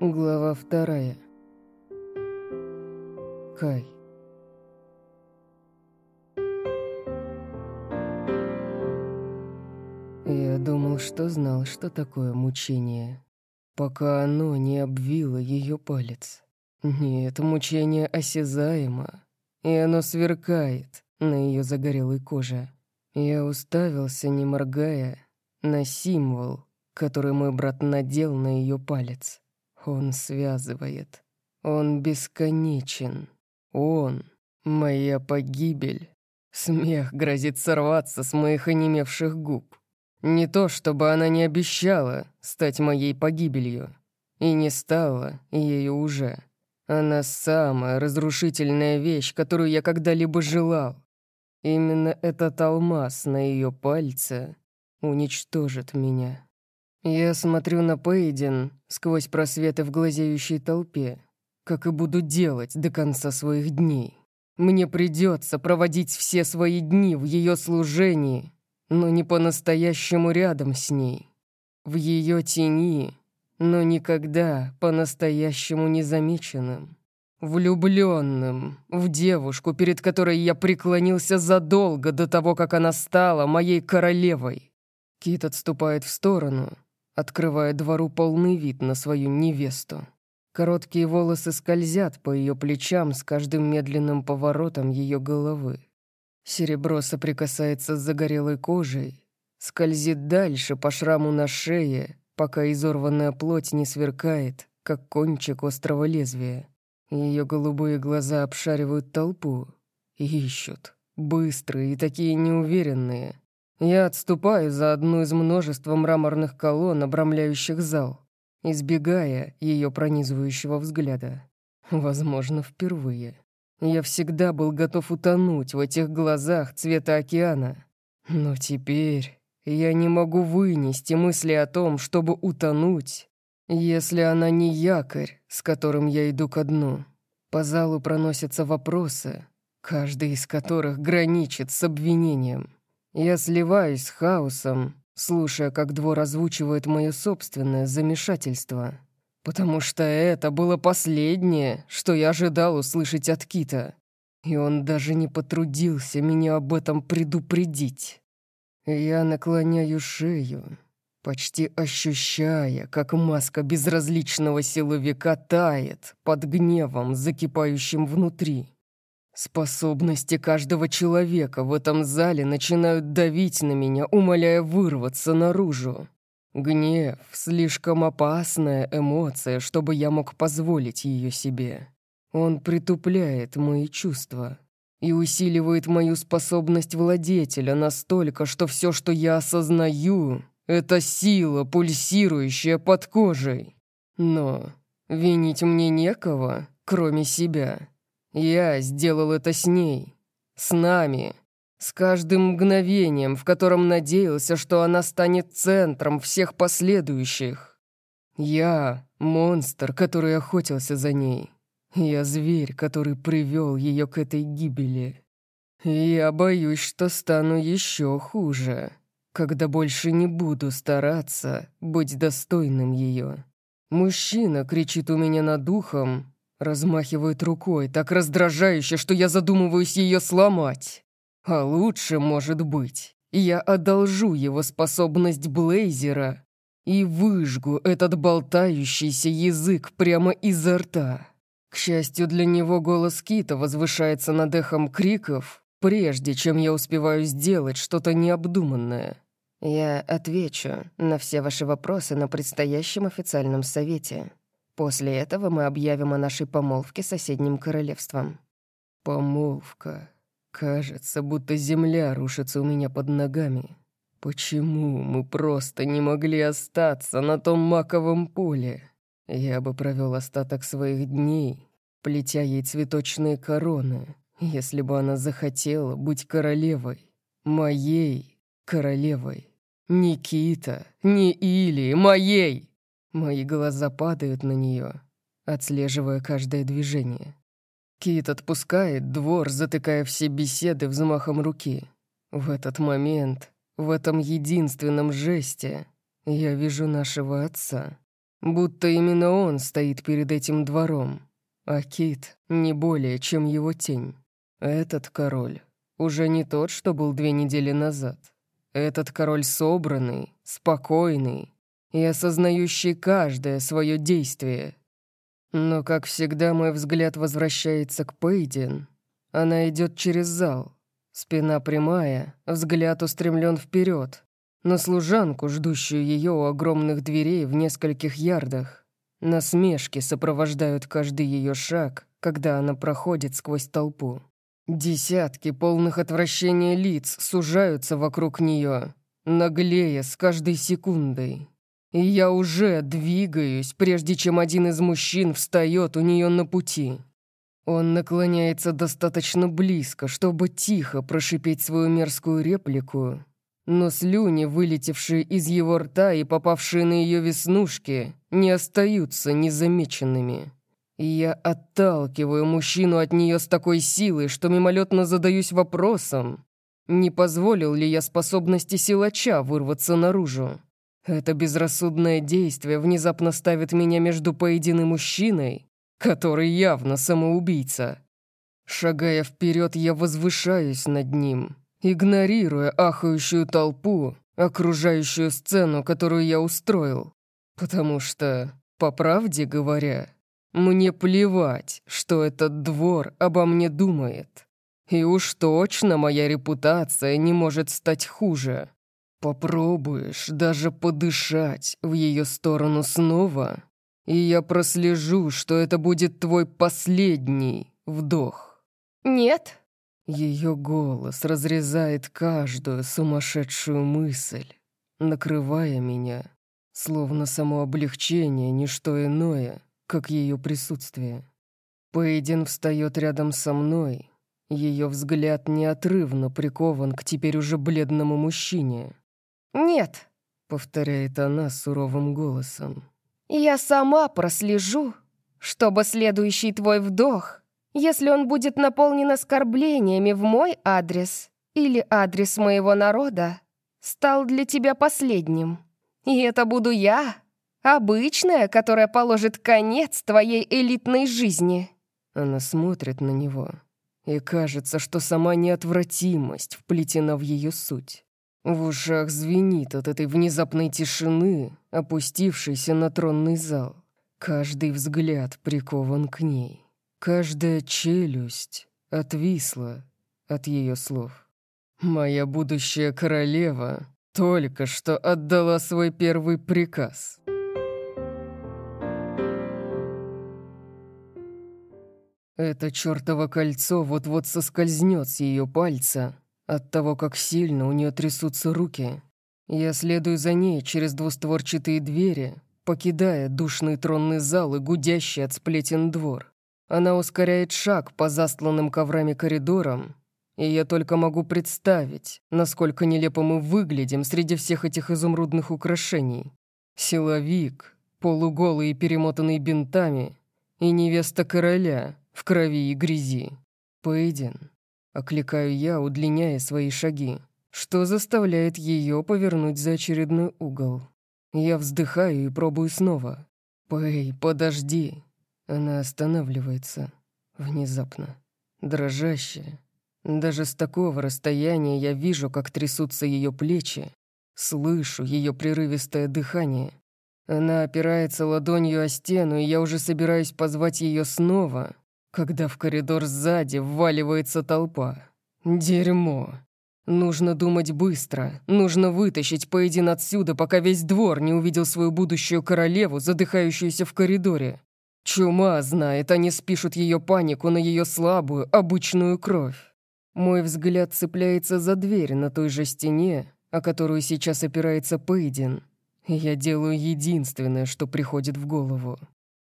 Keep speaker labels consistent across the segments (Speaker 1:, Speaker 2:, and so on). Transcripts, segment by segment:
Speaker 1: Глава вторая. Кай. Я думал, что знал, что такое мучение, пока оно не обвило ее палец. Нет, мучение осязаемо, и оно сверкает на ее загорелой коже. Я уставился, не моргая, на символ, который мой брат надел на ее палец. Он связывает. Он бесконечен. Он — моя погибель. Смех грозит сорваться с моих онемевших губ. Не то, чтобы она не обещала стать моей погибелью. И не стала ею уже. Она самая разрушительная вещь, которую я когда-либо желал. Именно этот алмаз на ее пальце уничтожит меня. Я смотрю на Пейден сквозь просветы в глазеющей толпе, как и буду делать до конца своих дней. Мне придется проводить все свои дни в ее служении, но не по-настоящему рядом с ней. В ее тени, но никогда по-настоящему незамеченным. Влюбленным в девушку, перед которой я преклонился задолго до того, как она стала моей королевой. Кит отступает в сторону, открывая двору полный вид на свою невесту. Короткие волосы скользят по ее плечам с каждым медленным поворотом ее головы. Серебро соприкасается с загорелой кожей, скользит дальше по шраму на шее, пока изорванная плоть не сверкает, как кончик острого лезвия. Ее голубые глаза обшаривают толпу и ищут, быстрые и такие неуверенные, я отступаю за одну из множества мраморных колонн, обрамляющих зал, избегая ее пронизывающего взгляда. Возможно, впервые. Я всегда был готов утонуть в этих глазах цвета океана. Но теперь я не могу вынести мысли о том, чтобы утонуть, если она не якорь, с которым я иду ко дну. По залу проносятся вопросы, каждый из которых граничит с обвинением. Я сливаюсь с хаосом, слушая, как двор озвучивает мое собственное замешательство. Потому что это было последнее, что я ожидал услышать от Кита. И он даже не потрудился меня об этом предупредить. Я наклоняю шею, почти ощущая, как маска безразличного силовика тает под гневом, закипающим внутри. Способности каждого человека в этом зале начинают давить на меня, умоляя вырваться наружу. Гнев — слишком опасная эмоция, чтобы я мог позволить ее себе. Он притупляет мои чувства и усиливает мою способность владетеля настолько, что все, что я осознаю, — это сила, пульсирующая под кожей. Но винить мне некого, кроме себя. Я сделал это с ней, с нами, с каждым мгновением, в котором надеялся, что она станет центром всех последующих. Я — монстр, который охотился за ней. Я зверь, который привел ее к этой гибели. Я боюсь, что стану еще хуже, когда больше не буду стараться быть достойным ее. Мужчина кричит у меня над духом, Размахивает рукой, так раздражающе, что я задумываюсь ее сломать. А лучше, может быть, я одолжу его способность Блейзера и выжгу этот болтающийся язык прямо изо рта. К счастью для него, голос Кита возвышается над эхом криков, прежде чем я успеваю сделать что-то необдуманное. Я отвечу на все ваши вопросы на предстоящем официальном совете. После этого мы объявим о нашей помолвке соседним королевством». «Помолвка. Кажется, будто земля рушится у меня под ногами. Почему мы просто не могли остаться на том маковом поле? Я бы провел остаток своих дней, плетя ей цветочные короны, если бы она захотела быть королевой. Моей королевой. Никита, не Или, моей!» Мои глаза падают на нее, отслеживая каждое движение. Кит отпускает двор, затыкая все беседы взмахом руки. В этот момент, в этом единственном жесте, я вижу нашего отца. Будто именно он стоит перед этим двором, а Кит не более, чем его тень. Этот король уже не тот, что был две недели назад. Этот король собранный, спокойный и осознающий каждое свое действие. Но, как всегда, мой взгляд возвращается к Пейден. Она идет через зал. Спина прямая, взгляд устремлен вперед, на служанку, ждущую ее у огромных дверей в нескольких ярдах. Насмешки сопровождают каждый ее шаг, когда она проходит сквозь толпу. Десятки полных отвращения лиц сужаются вокруг нее, наглея с каждой секундой. И я уже двигаюсь, прежде чем один из мужчин встает у нее на пути. Он наклоняется достаточно близко, чтобы тихо прошипеть свою мерзкую реплику, но слюни, вылетевшие из его рта и попавшие на ее веснушки, не остаются незамеченными. Я отталкиваю мужчину от нее с такой силой, что мимолетно задаюсь вопросом, не позволил ли я способности силача вырваться наружу. Это безрассудное действие внезапно ставит меня между поединым мужчиной, который явно самоубийца. Шагая вперед, я возвышаюсь над ним, игнорируя ахающую толпу, окружающую сцену, которую я устроил. Потому что, по правде говоря, мне плевать, что этот двор обо мне думает. И уж точно моя репутация не может стать хуже. Попробуешь даже подышать в ее сторону снова, и я прослежу, что это будет твой последний вдох.
Speaker 2: Нет.
Speaker 1: Ее голос разрезает каждую сумасшедшую мысль, накрывая меня, словно само облегчение, не что иное — как ее присутствие. Пейден встает рядом со мной. Ее взгляд неотрывно прикован к теперь уже бледному мужчине.
Speaker 2: «Нет», —
Speaker 1: повторяет она суровым голосом.
Speaker 2: «Я сама прослежу, чтобы следующий твой вдох, если он будет наполнен оскорблениями в мой адрес или адрес моего народа, стал для тебя последним. И это буду я, Обычная, которая положит конец твоей элитной жизни».
Speaker 1: Она смотрит на него, и кажется, что сама неотвратимость вплетена в ее суть. В ушах звенит от этой внезапной тишины, опустившейся на тронный зал. Каждый взгляд прикован к ней. Каждая челюсть отвисла от ее слов. «Моя будущая королева только что отдала свой первый приказ». Это чертово кольцо вот-вот соскользнет с ее пальца от того, как сильно у нее трясутся руки. Я следую за ней через двустворчатые двери, покидая душный тронный зал и гудящий от сплетен двор. Она ускоряет шаг по застланным коврами коридорам, и я только могу представить, насколько нелепо мы выглядим среди всех этих изумрудных украшений. Силовик, полуголый и перемотанный бинтами, и невеста короля — в крови и грязи. Пейден. Окликаю я, удлиняя свои шаги, что заставляет ее повернуть за очередной угол. Я вздыхаю и пробую снова. «Пэй, подожди!» Она останавливается. Внезапно. Дрожащая. Даже с такого расстояния я вижу, как трясутся ее плечи. Слышу ее прерывистое дыхание. Она опирается ладонью о стену, и я уже собираюсь позвать ее снова, когда в коридор сзади вваливается толпа. Дерьмо. Нужно думать быстро. Нужно вытащить Пейдин отсюда, пока весь двор не увидел свою будущую королеву, задыхающуюся в коридоре. Чума знает, они спишут ее панику на ее слабую, обычную кровь. Мой взгляд цепляется за дверь на той же стене, о которую сейчас опирается Пейдин. Я делаю единственное, что приходит в голову.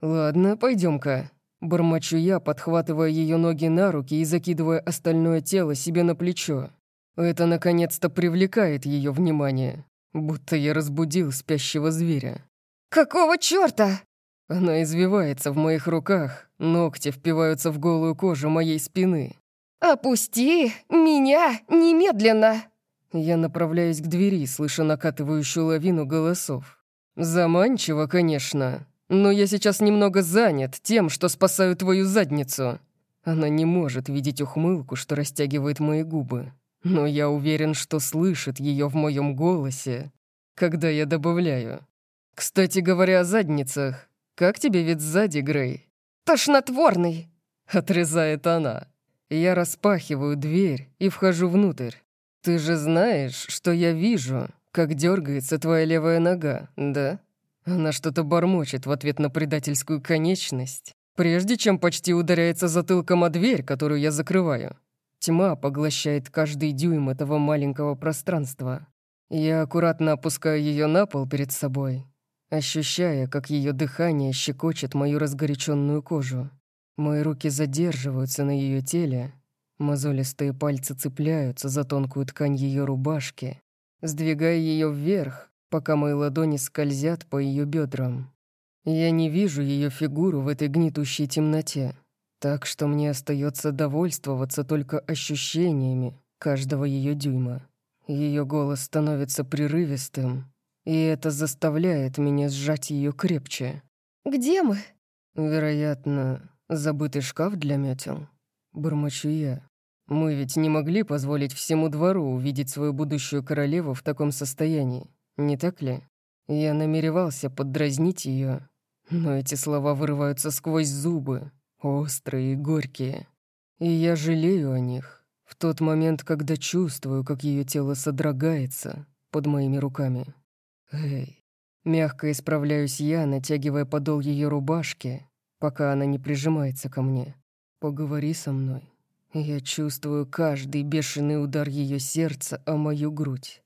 Speaker 1: «Ладно, пойдем-ка. Бормочу я, подхватывая ее ноги на руки и закидывая остальное тело себе на плечо. Это наконец-то привлекает ее внимание, будто я разбудил спящего зверя.
Speaker 2: «Какого чёрта?»
Speaker 1: Она извивается в моих руках, ногти впиваются в голую кожу моей спины.
Speaker 2: «Опусти меня немедленно!»
Speaker 1: Я направляюсь к двери, слыша накатывающую лавину голосов. «Заманчиво, конечно, но я сейчас немного занят тем, что спасаю твою задницу». Она не может видеть ухмылку, что растягивает мои губы, но я уверен, что слышит ее в моем голосе, когда я добавляю. «Кстати говоря о задницах, как тебе вид сзади, Грей?»
Speaker 2: «Тошнотворный!»
Speaker 1: — отрезает она. Я распахиваю дверь и вхожу внутрь. «Ты же знаешь, что я вижу, как дергается твоя левая нога, да?» Она что-то бормочет в ответ на предательскую конечность, прежде чем почти ударяется затылком о дверь, которую я закрываю. Тьма поглощает каждый дюйм этого маленького пространства. Я аккуратно опускаю ее на пол перед собой, ощущая, как ее дыхание щекочет мою разгоряченную кожу. Мои руки задерживаются на ее теле, мозолистые пальцы цепляются за тонкую ткань ее рубашки, сдвигая ее вверх, пока мои ладони скользят по ее бедрам. Я не вижу ее фигуру в этой гнетущей темноте, так что мне остается довольствоваться только ощущениями каждого ее дюйма. Ее голос становится прерывистым, и это заставляет меня сжать ее крепче.
Speaker 2: «Где мы?»
Speaker 1: Вероятно, Забытый шкаф для метел? Бормочу я. Мы ведь не могли позволить всему двору увидеть свою будущую королеву в таком состоянии, не так ли? Я намеревался поддразнить ее, но эти слова вырываются сквозь зубы, острые и горькие. И я жалею о них в тот момент, когда чувствую, как ее тело содрогается под моими руками. Эй, мягко исправляюсь я, натягивая подол ее рубашки, пока она не прижимается ко мне. Поговори со мной. Я чувствую каждый бешеный удар ее сердца о мою грудь.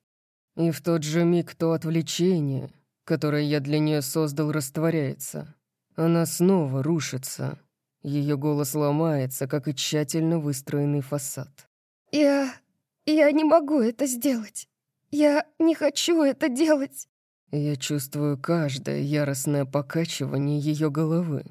Speaker 1: И в тот же миг то отвлечение, которое я для нее создал, растворяется. Она снова рушится. Ее голос ломается, как и тщательно выстроенный фасад.
Speaker 2: «Я... я не могу это сделать. Я не хочу это делать».
Speaker 1: Я чувствую каждое яростное покачивание ее головы.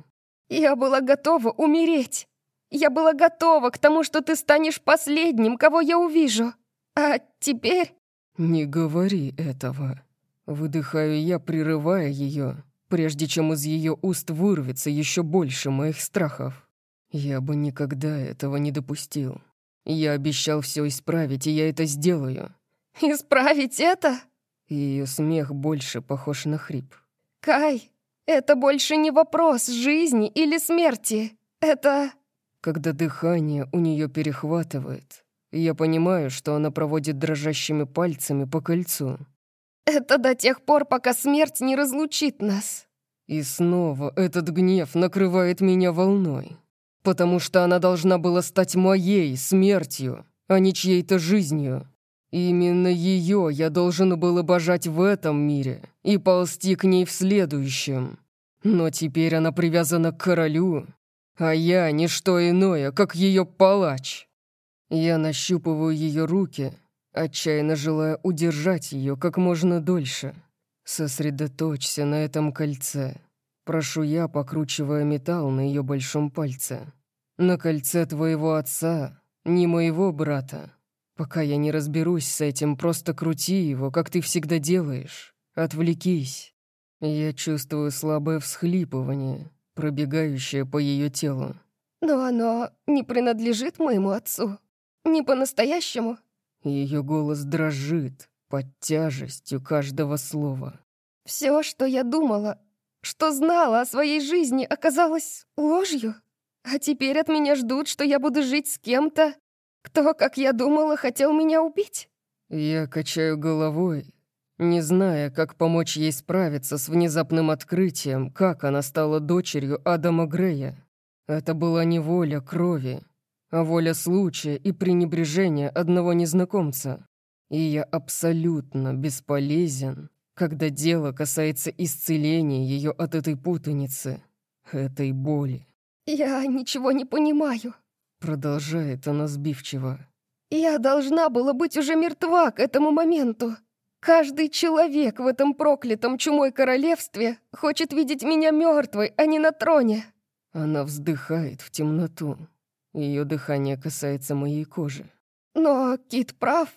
Speaker 2: Я была готова умереть. Я была готова к тому, что ты станешь последним, кого я увижу. А теперь...»
Speaker 1: «Не говори этого». Выдыхаю я, прерывая ее, прежде чем из ее уст вырвется еще больше моих страхов. Я бы никогда этого не допустил. Я обещал все исправить, и я это сделаю.
Speaker 2: «Исправить это?»
Speaker 1: Ее смех больше похож на хрип.
Speaker 2: «Кай, это больше не вопрос жизни или смерти. Это...
Speaker 1: Когда дыхание у нее перехватывает, я понимаю, что она проводит дрожащими пальцами по кольцу.
Speaker 2: Это до тех пор, пока смерть не разлучит нас.
Speaker 1: И снова этот гнев накрывает меня волной. Потому что она должна была стать моей смертью, а не чьей-то жизнью. Именно ее я должен был обожать в этом мире и ползти к ней в следующем. Но теперь она привязана к королю, а я не что иное, как ее палач. Я нащупываю ее руки, отчаянно желая удержать ее как можно дольше. Сосредоточься на этом кольце. Прошу я, покручивая металл на ее большом пальце. На кольце твоего отца, не моего брата. Пока я не разберусь с этим, просто крути его, как ты всегда делаешь. Отвлекись. Я чувствую слабое всхлипывание, пробегающее по ее телу.
Speaker 2: Но оно не принадлежит моему отцу. Не по-настоящему.
Speaker 1: Ее голос дрожит под тяжестью каждого слова.
Speaker 2: Все, что я думала, что знала о своей жизни, оказалось ложью. А теперь от меня ждут, что я буду жить с кем-то, кто, как я думала, хотел меня убить?
Speaker 1: Я качаю головой, не зная, как помочь ей справиться с внезапным открытием, как она стала дочерью Адама Грея. Это была не воля крови, а воля случая и пренебрежения одного незнакомца. И я абсолютно бесполезен, когда дело касается исцеления ее от этой путаницы, этой боли.
Speaker 2: «Я ничего не понимаю»,
Speaker 1: Продолжает она сбивчиво.
Speaker 2: «Я должна была быть уже мертва к этому моменту. Каждый человек в этом проклятом чумой королевстве хочет видеть меня мертвой, а не на троне».
Speaker 1: Она вздыхает в темноту. Ее дыхание касается моей кожи.
Speaker 2: «Но Кит прав.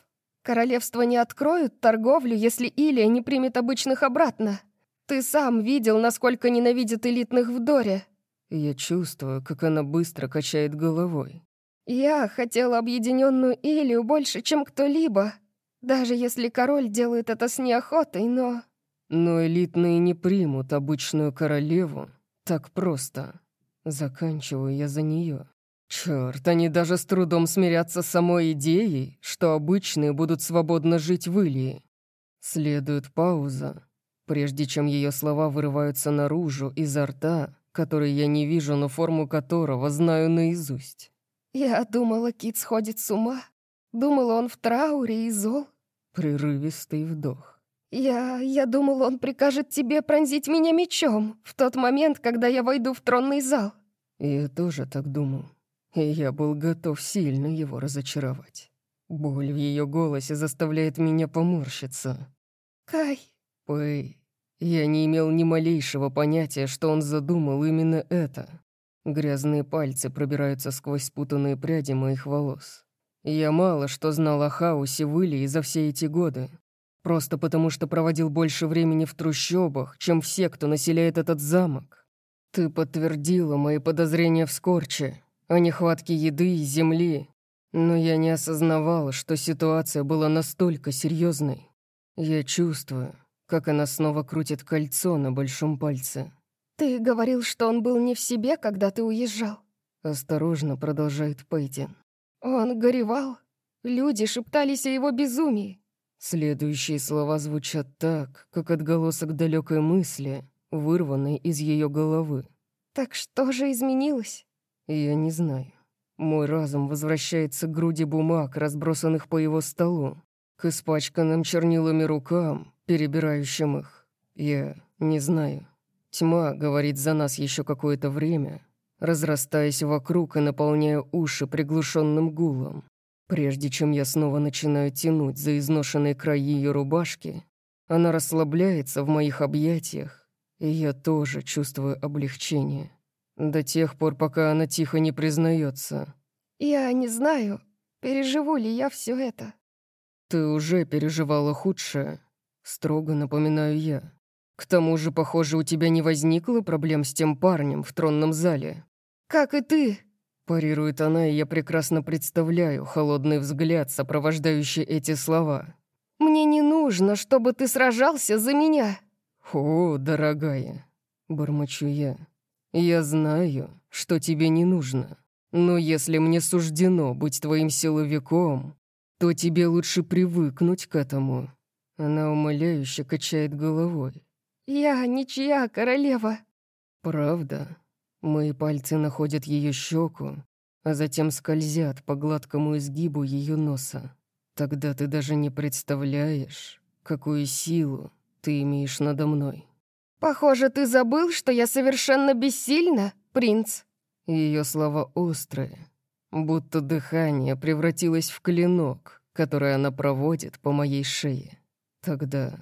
Speaker 2: Королевство не откроют торговлю, если Илия не примет обычных обратно. Ты сам видел, насколько ненавидят элитных в Доре.
Speaker 1: Я чувствую, как она быстро качает головой.
Speaker 2: Я хотела объединенную Илью больше, чем кто-либо. Даже если король делает это с неохотой, но...
Speaker 1: Но элитные не примут обычную королеву так просто. Заканчиваю я за нее. Черт, они даже с трудом смирятся с самой идеей, что обычные будут свободно жить в Илии. Следует пауза, прежде чем ее слова вырываются наружу изо рта, который я не вижу, но форму которого знаю наизусть.
Speaker 2: Я думала, Кит сходит с ума. Думала, он в трауре и зол.
Speaker 1: Прерывистый вдох.
Speaker 2: Я... я думала, он прикажет тебе пронзить меня мечом в тот момент, когда я войду в тронный зал.
Speaker 1: Я тоже так думал. И я был готов сильно его разочаровать. Боль в ее голосе заставляет меня поморщиться.
Speaker 2: Кай.
Speaker 1: Пэй, я не имел ни малейшего понятия, что он задумал именно это. Грязные пальцы пробираются сквозь спутанные пряди моих волос. Я мало что знал о хаосе в Илии за все эти годы. Просто потому, что проводил больше времени в трущобах, чем все, кто населяет этот замок. Ты подтвердила мои подозрения в Скорче, о нехватке еды и земли, но я не осознавал, что ситуация была настолько серьезной. Я чувствую, как она снова крутит кольцо на большом пальце.
Speaker 2: «Ты говорил, что он был не в себе, когда ты уезжал?»
Speaker 1: Осторожно продолжает Пейтин.
Speaker 2: «Он горевал. Люди шептались о его безумии».
Speaker 1: Следующие слова звучат так, как отголосок далекой мысли, вырванной из ее головы.
Speaker 2: «Так что же изменилось?»
Speaker 1: Я не знаю. Мой разум возвращается к груди бумаг, разбросанных по его столу, к испачканным чернилами рукам, перебирающим их. Я не знаю. Тьма говорит за нас еще какое-то время, разрастаясь вокруг и наполняя уши приглушенным гулом. Прежде чем я снова начинаю тянуть за изношенные края ее рубашки, она расслабляется в моих объятиях, и я тоже чувствую облегчение. До тех пор, пока она тихо не признается.
Speaker 2: «Я не знаю, переживу ли я все это».
Speaker 1: «Ты уже переживала худшее», — строго напоминаю я. «К тому же, похоже, у тебя не возникло проблем с тем парнем в тронном зале».
Speaker 2: «Как и ты», —
Speaker 1: парирует она, и я прекрасно представляю холодный взгляд, сопровождающий эти слова.
Speaker 2: «Мне не нужно, чтобы ты сражался за меня».
Speaker 1: «О, дорогая», — бормочу я. «Я знаю, что тебе не нужно, но если мне суждено быть твоим силовиком, то тебе лучше привыкнуть к этому». Она умоляюще качает головой.
Speaker 2: «Я ничья королева».
Speaker 1: «Правда?» Мои пальцы находят ее щеку, а затем скользят по гладкому изгибу ее носа. Тогда ты даже не представляешь, какую силу ты имеешь надо мной.
Speaker 2: «Похоже, ты забыл, что я совершенно бессильна, принц».
Speaker 1: Ее слова острые, будто дыхание превратилось в клинок, который она проводит по моей шее. Тогда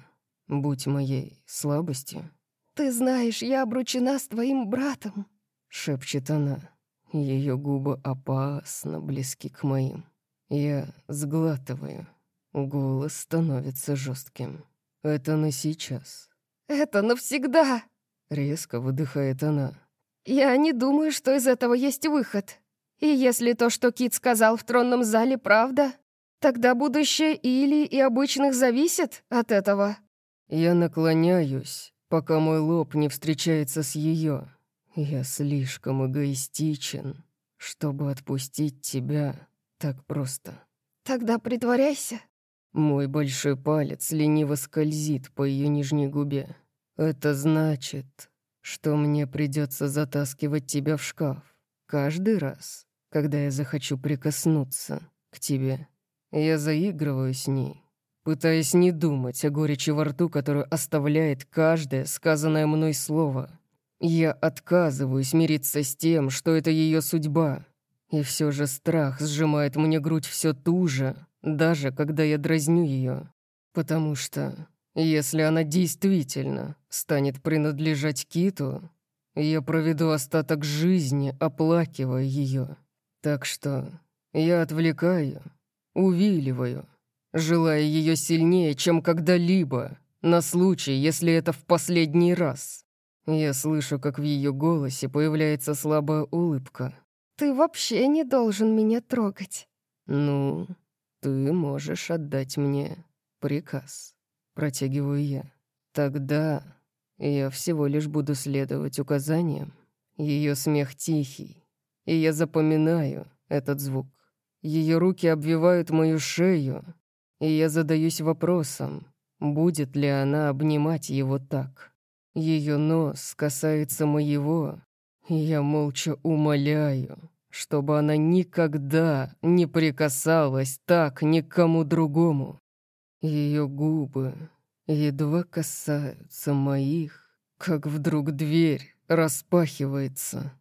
Speaker 1: будь моей слабостью.
Speaker 2: «Ты знаешь, я обручена с твоим братом», —
Speaker 1: шепчет она. Ее губы опасно близки к моим. Я сглатываю. Голос становится жестким. Это на сейчас.
Speaker 2: «Это навсегда!»
Speaker 1: — резко выдыхает она.
Speaker 2: «Я не думаю, что из этого есть выход. И если то, что Кит сказал в тронном зале, правда, тогда будущее Или и обычных зависит от этого».
Speaker 1: Я наклоняюсь, пока мой лоб не встречается с ее. Я слишком эгоистичен, чтобы отпустить тебя так просто.
Speaker 2: «Тогда притворяйся»,
Speaker 1: мой большой палец лениво скользит по ее нижней губе. Это значит, что мне придется затаскивать тебя в шкаф каждый раз, когда я захочу прикоснуться к тебе. Я заигрываю с ней, пытаясь не думать о горечи во рту, которую оставляет каждое сказанное мной слово. Я отказываюсь мириться с тем, что это ее судьба. И все же страх сжимает мне грудь все туже, даже когда я дразню ее. Потому что если она действительно станет принадлежать Киту, я проведу остаток жизни, оплакивая ее. Так что я отвлекаю, увиливаю, желая ее сильнее, чем когда-либо, На случай, если это в последний раз. Я слышу, как в ее голосе появляется слабая улыбка.
Speaker 2: «Ты вообще не должен меня трогать».
Speaker 1: «Ну, ты можешь отдать мне приказ», — протягиваю я. «Тогда я всего лишь буду следовать указаниям. Ее смех тихий, и я запоминаю этот звук. Ее руки обвивают мою шею, и я задаюсь вопросом, будет ли она обнимать его так. Ее нос касается моего, и я молча умоляю, чтобы она никогда не прикасалась так никому другому. Ее губы едва касаются моих, как вдруг дверь распахивается,